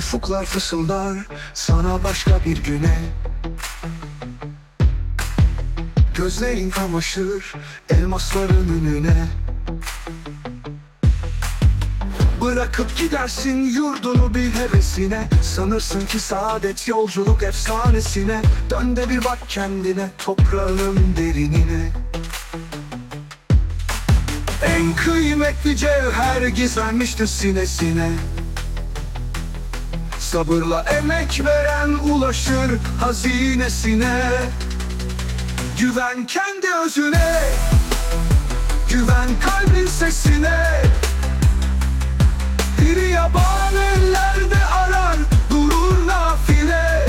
Kuşaklar fısıldar sana başka bir güne. Gözlerin kamaşır elmasların önüne. Bırakıp gidersin yurdunu bir hevesine. Sanırsın ki saadet yolculuk efsanesine. Dön de bir bak kendine toprağın derinine. En kıymetli cevher gizlenmiştir sinesine Sabırla emek veren ulaşır hazinesine. Güven kendi özüne Güven kalbin sesine. Bir yaban ellerde arar durur nafile.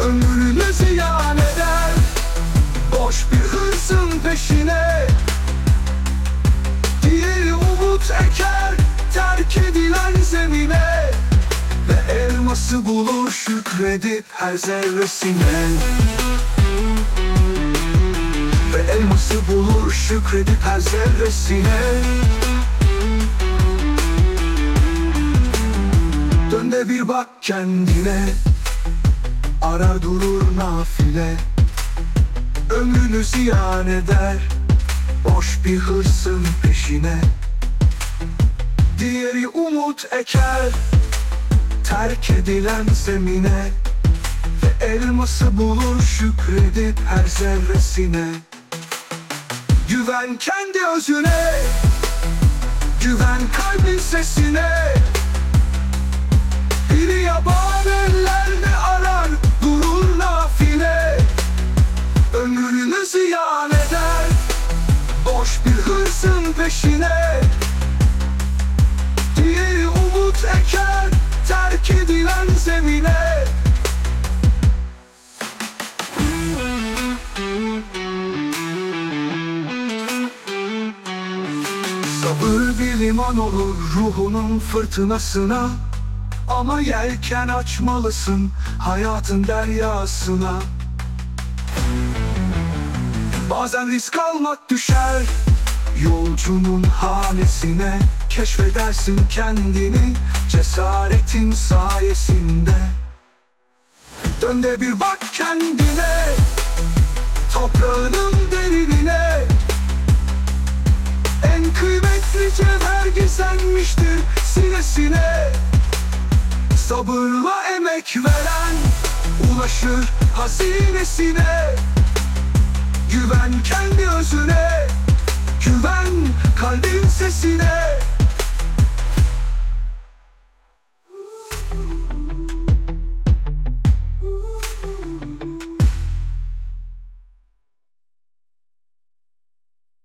Ömrünü ziyan eder Boş bir hırsın peşine. Diğeri umut eker Elması bulur şükredip her zerresine? Ve elması bulur şükredip her zerresine? Dön de bir bak kendine. Arar durur nafile. Ömrünü ziyan eder. Boş bir hırsın peşine. Diğeri umut eker Terk edilen zemine Ve elması bulur şükredip her zerresine. Güven kendi özüne Güven kalbin sesine. Bir yaban ellerde arar durur nafile. Ömrünü ziyan eder Boş bir hırsın peşine zemine Sabır bir liman olur ruhunun fırtınasına. Ama yelken açmalısın hayatın deryasına. Bazen risk almak düşer Yolcunun hanesine Keşfedersin kendini Cesaretin sayesinde. Dön de bir bak kendine Toprağının derinine. En kıymetli cevher gizlenmiştir sinesine Sabırla emek veren Ulaşır hazinesine. Güven kendi özüne Güven kalbin sesine